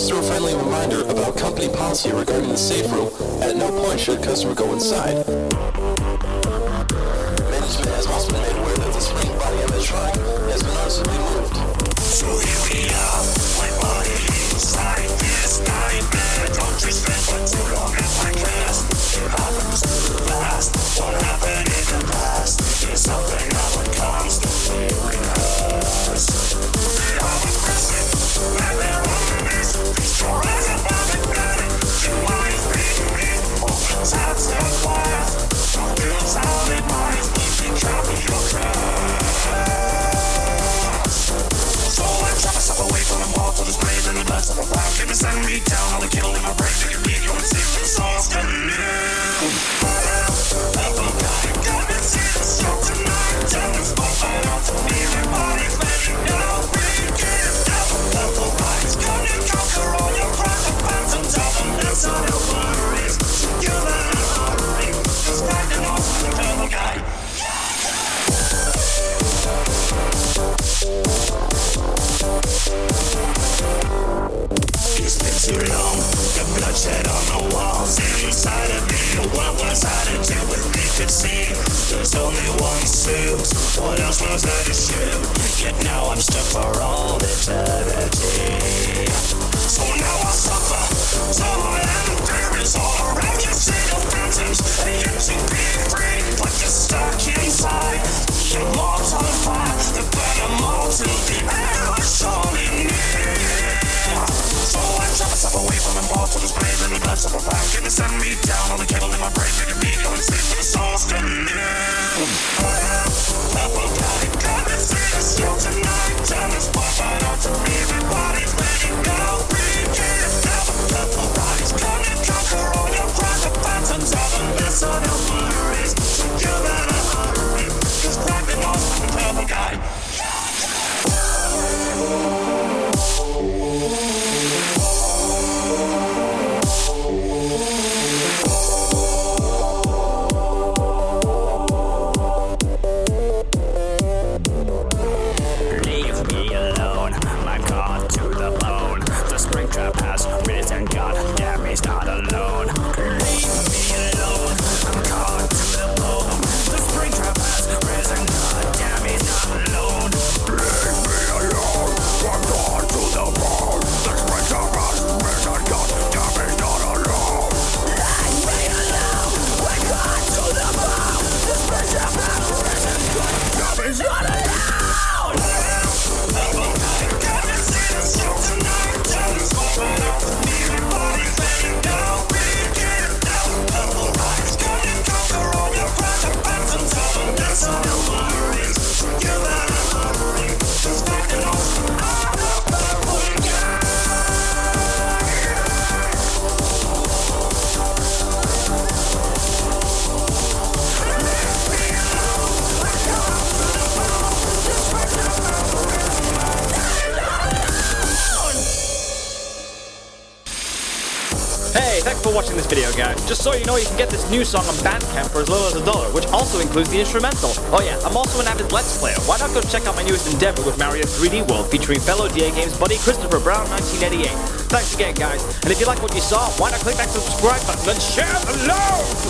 Just a friendly reminder about company policy regarding the safe room. At no point should a customer go inside. Management has also been made aware that the Spring Bonnie of the truck has been noticeably moved. Down, all the kill in my brain. Long, the bloodshed on the walls inside of me. What was I to do when we could see? There's only one suit. What else was I to shoot? Yet now I'm stuck for all eternity. Can you send me down on the cable in my brain? Make me Thanks for watching this video, guys. Just so you know, you can get this new song on Bandcamp for as little as a dollar, which also includes the instrumental. Oh yeah, I'm also an avid Let's Player. Why not go check out my newest endeavor with Mario 3D World, featuring fellow DA Games buddy Christopher Brown 1988. Thanks again, guys. And if you like what you saw, why not click that subscribe button and share the love?